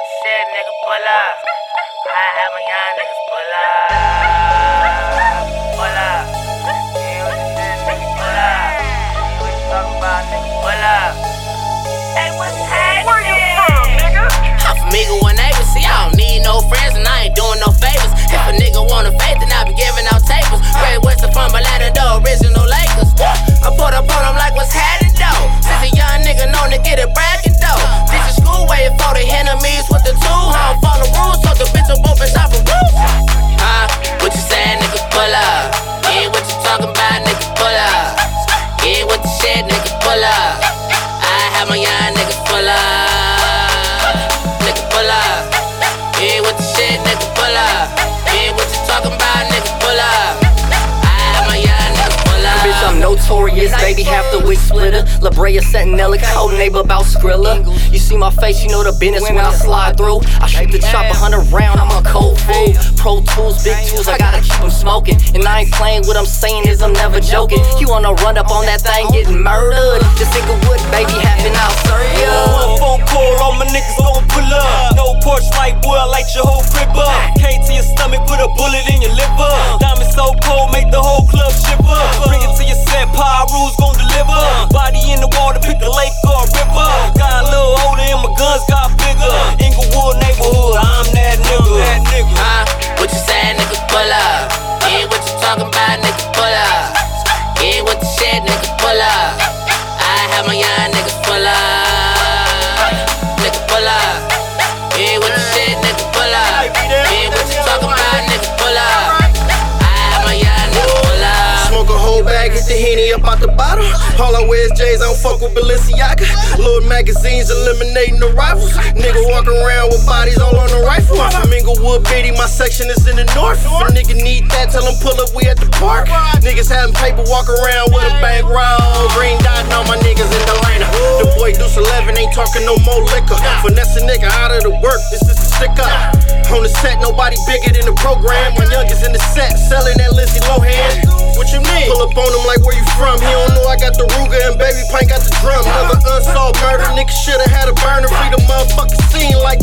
what you said, nigga, pull up. I have my young niggas pull up. Notorious, baby, half the wig splitter. La Brea Sentinella, code neighbor about Skrilla. You see my face, you know the business when I slide through. I shoot the chop a hundred round, I'm a cold fool. Pro tools, big tools, I gotta keep them smoking. And I ain't playing what I'm saying is I'm never joking. You wanna run up on that thing, getting murdered. Just think of what, baby, happened, I'll serve ya. One phone call, all my niggas gon' pull up. No porch light, boy, I light your whole crib up. Came to your stomach, put a bullet in your liver. Uh. The henny up out the bottle. All I wear is J's, I don't fuck with Balenciaga. Load magazines, eliminating the rivals. Nigga walk around with bodies all on the rifle. I'm from Inglewood, Beatty, my section is in the north. If a nigga need that, tell him pull up, we at the park. Having paper, walk around with a bank roll. Green dot, all my niggas in the Atlanta. The boy Deuce 11 ain't talking no more liquor. Finesse a nigga out of the work, this is a stick up. On the set, nobody bigger than the program. My youngest in the set, selling that Lindsay Lohan. What you mean? Pull up on him like where you from. He don't know I got the Ruger and baby Pint got the drum. Another unsolved murder, nigga shoulda had a burner. Free the motherfucking scene like.